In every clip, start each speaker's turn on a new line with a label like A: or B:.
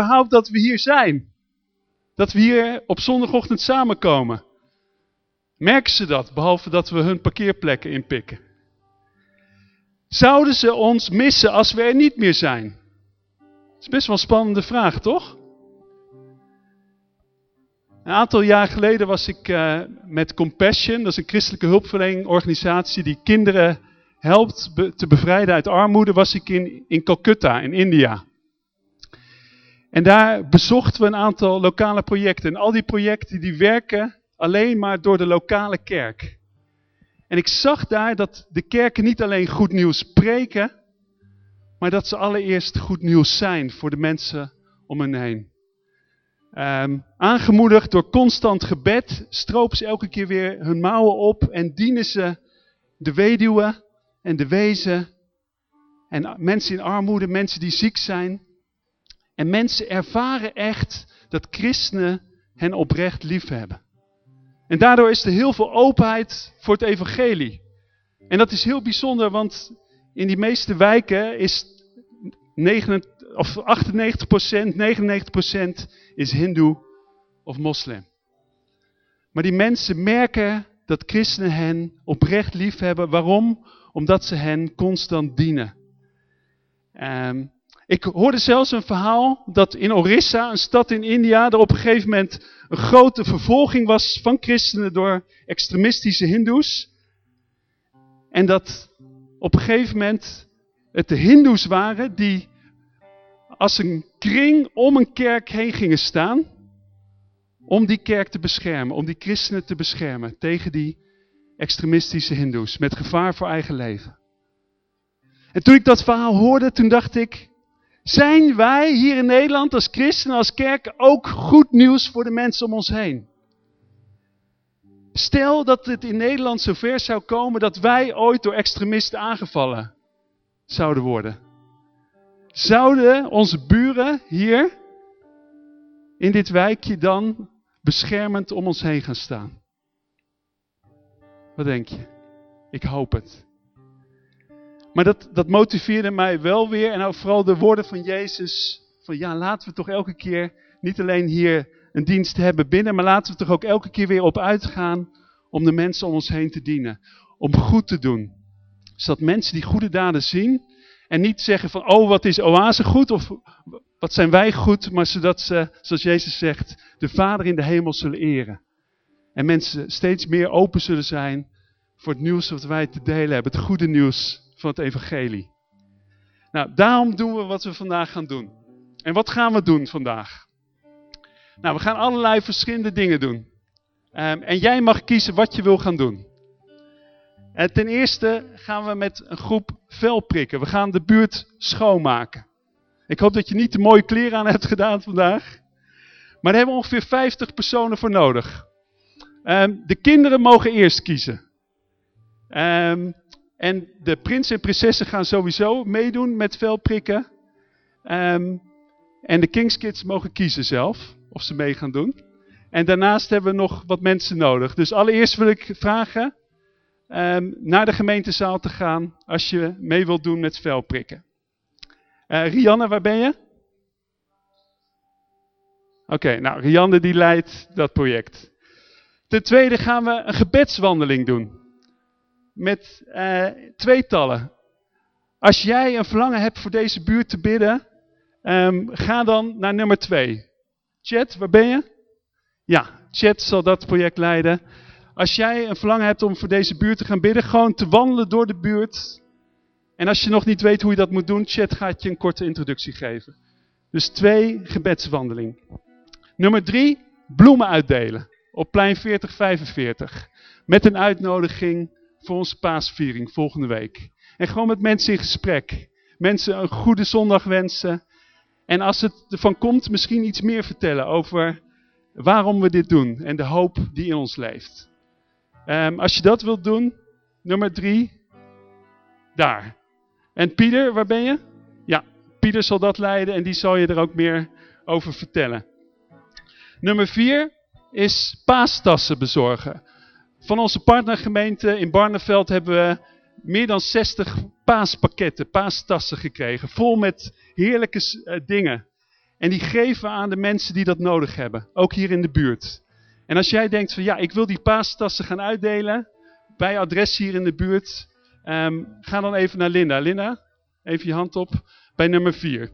A: überhaupt dat we hier zijn. Dat we hier op zondagochtend samenkomen. Merken ze dat, behalve dat we hun parkeerplekken inpikken? Zouden ze ons missen als we er niet meer zijn? Dat is best wel een spannende vraag, toch? Een aantal jaar geleden was ik uh, met Compassion, dat is een christelijke hulpverleningorganisatie die kinderen helpt te bevrijden uit armoede, was ik in, in Calcutta, in India. En daar bezochten we een aantal lokale projecten. En al die projecten die werken alleen maar door de lokale kerk. En ik zag daar dat de kerken niet alleen goed nieuws spreken, maar dat ze allereerst goed nieuws zijn voor de mensen om hen heen. Um, aangemoedigd door constant gebed, stropen ze elke keer weer hun mouwen op en dienen ze de weduwen en de wezen en mensen in armoede, mensen die ziek zijn. En mensen ervaren echt dat christenen hen oprecht lief hebben. En daardoor is er heel veel openheid voor het evangelie. En dat is heel bijzonder, want in die meeste wijken is 99, of 98%, 99% is hindoe of moslim. Maar die mensen merken dat christenen hen oprecht lief hebben. Waarom? Omdat ze hen constant dienen. Um, ik hoorde zelfs een verhaal dat in Orissa, een stad in India, er op een gegeven moment een grote vervolging was van christenen door extremistische hindoes. En dat op een gegeven moment het de hindoes waren die als een kring om een kerk heen gingen staan. Om die kerk te beschermen, om die christenen te beschermen tegen die extremistische hindoes. Met gevaar voor eigen leven. En toen ik dat verhaal hoorde, toen dacht ik, zijn wij hier in Nederland als christenen, als kerk ook goed nieuws voor de mensen om ons heen? Stel dat het in Nederland zover zou komen dat wij ooit door extremisten aangevallen zouden worden. Zouden onze buren hier in dit wijkje dan beschermend om ons heen gaan staan? Wat denk je? Ik hoop het. Maar dat, dat motiveerde mij wel weer. En vooral de woorden van Jezus. Van ja, laten we toch elke keer niet alleen hier een dienst hebben binnen. Maar laten we toch ook elke keer weer op uitgaan om de mensen om ons heen te dienen. Om goed te doen. Zodat mensen die goede daden zien. En niet zeggen van, oh wat is oase goed of wat zijn wij goed. Maar zodat ze, zoals Jezus zegt, de Vader in de hemel zullen eren. En mensen steeds meer open zullen zijn voor het nieuws wat wij te delen hebben. Het goede nieuws van het evangelie. Nou, daarom doen we wat we vandaag gaan doen. En wat gaan we doen vandaag? Nou, we gaan allerlei verschillende dingen doen. Um, en jij mag kiezen wat je wil gaan doen. En ten eerste gaan we met een groep vel prikken. We gaan de buurt schoonmaken. Ik hoop dat je niet de mooie kleren aan hebt gedaan vandaag. Maar daar hebben we ongeveer 50 personen voor nodig. Um, de kinderen mogen eerst kiezen. Um, en de prins en prinsessen gaan sowieso meedoen met velprikken. Um, en de Kingskids mogen kiezen zelf of ze mee gaan doen. En daarnaast hebben we nog wat mensen nodig. Dus allereerst wil ik vragen um, naar de gemeentezaal te gaan als je mee wilt doen met velprikken. Uh, Rianne, waar ben je? Oké, nou Rianne die leidt dat project. Ten tweede gaan we een gebedswandeling doen met uh, tweetallen. Als jij een verlangen hebt voor deze buurt te bidden, um, ga dan naar nummer twee. Chat, waar ben je? Ja, Chat zal dat project leiden. Als jij een verlangen hebt om voor deze buurt te gaan bidden, gewoon te wandelen door de buurt. En als je nog niet weet hoe je dat moet doen, Chat gaat je een korte introductie geven. Dus twee, gebedswandeling. Nummer drie, bloemen uitdelen. Op plein 4045. Met een uitnodiging voor onze paasviering volgende week. En gewoon met mensen in gesprek. Mensen een goede zondag wensen. En als het ervan komt, misschien iets meer vertellen over waarom we dit doen. En de hoop die in ons leeft. Um, als je dat wilt doen, nummer drie, daar. En Pieter, waar ben je? Ja, Pieter zal dat leiden en die zal je er ook meer over vertellen. Nummer vier is paastassen bezorgen. Van onze partnergemeente in Barneveld hebben we meer dan 60 paaspakketten, paastassen gekregen. Vol met heerlijke uh, dingen. En die geven we aan de mensen die dat nodig hebben. Ook hier in de buurt. En als jij denkt van ja, ik wil die paastassen gaan uitdelen. Bij adres hier in de buurt. ehm, ga dan even naar Linda. Linda, even je hand op. Bij nummer 4.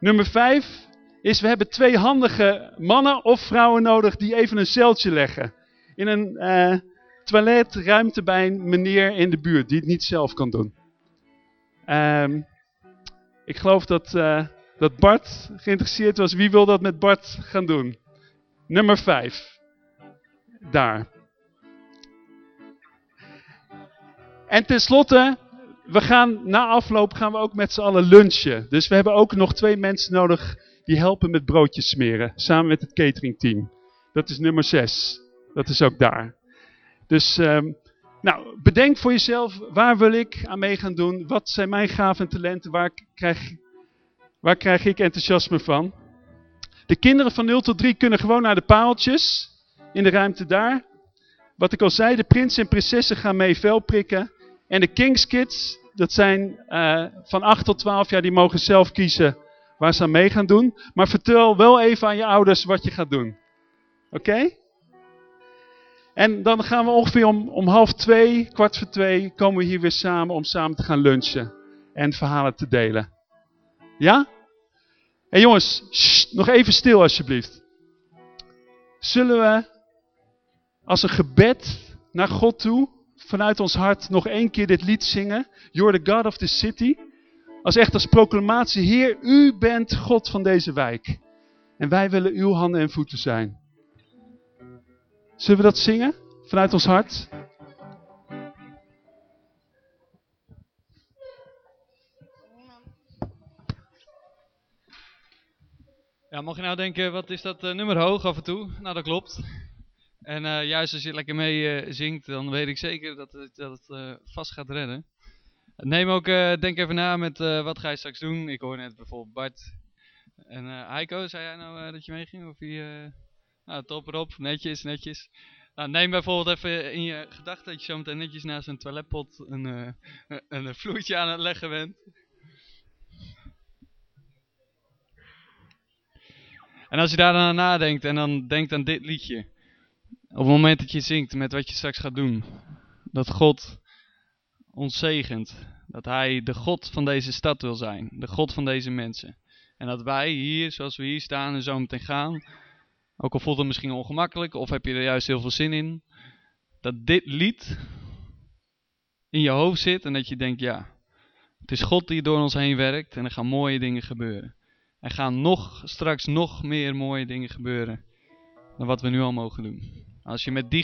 A: Nummer 5 is we hebben twee handige mannen of vrouwen nodig die even een zeiltje leggen. In een eh, toiletruimte bij een meneer in de buurt die het niet zelf kan doen. Ehm, ik geloof dat, eh, dat Bart geïnteresseerd was. Wie wil dat met Bart gaan doen? Nummer 5. Daar. En tenslotte, we gaan na afloop gaan we ook met z'n allen lunchen. Dus we hebben ook nog twee mensen nodig die helpen met broodjes smeren. Samen met het cateringteam. Dat is nummer 6. Dat is ook daar. Dus ehm, nou, bedenk voor jezelf, waar wil ik aan mee gaan doen? Wat zijn mijn gaven en talenten? Waar krijg, waar krijg ik enthousiasme van? De kinderen van 0 tot 3 kunnen gewoon naar de paaltjes. In de ruimte daar. Wat ik al zei, de prins en prinsessen gaan mee vel prikken. En de Kings Kids, dat zijn eh, van 8 tot 12 jaar, die mogen zelf kiezen waar ze aan mee gaan doen. Maar vertel wel even aan je ouders wat je gaat doen. Oké? En dan gaan we ongeveer om, om half twee, kwart voor twee, komen we hier weer samen om samen te gaan lunchen. En verhalen te delen. Ja? En jongens, nog even stil alsjeblieft. Zullen we als een gebed naar God toe, vanuit ons hart, nog één keer dit lied zingen? You're the God of the city. Als echt als proclamatie, Heer, u bent God van deze wijk. En wij willen uw handen en voeten zijn. Zullen we dat zingen? Vanuit ons hart?
B: Ja, mocht je nou denken, wat is dat eh, nummer hoog af en toe? Nou, dat klopt. En eh, juist als je lekker mee eh, zingt, dan weet ik zeker dat het, dat het vast gaat redden. Neem ook, denk even na met wat ga je straks doen. Ik hoor net bijvoorbeeld Bart en Heiko, zei jij nou dat je meeging? Of wie, nou, top erop, netjes, netjes. Nou, neem bijvoorbeeld even in je gedachten dat je zo meteen netjes naast een toiletpot een, eh, een, een vloeitje aan het leggen bent. En als je daar dan aan nadenkt en dan denkt aan dit liedje. Op het moment dat je zingt met wat je straks gaat doen. Dat God ons zegent. Dat Hij de God van deze stad wil zijn. De God van deze mensen. En dat wij hier, zoals we hier staan en zo meteen gaan. Ook al voelt het misschien ongemakkelijk of heb je er juist heel veel zin in. Dat dit lied in je hoofd zit en dat je denkt ja. Het is God die door ons heen werkt en er gaan mooie dingen gebeuren. Er gaan nog, straks nog meer mooie dingen gebeuren dan wat we nu al mogen doen. Als je met die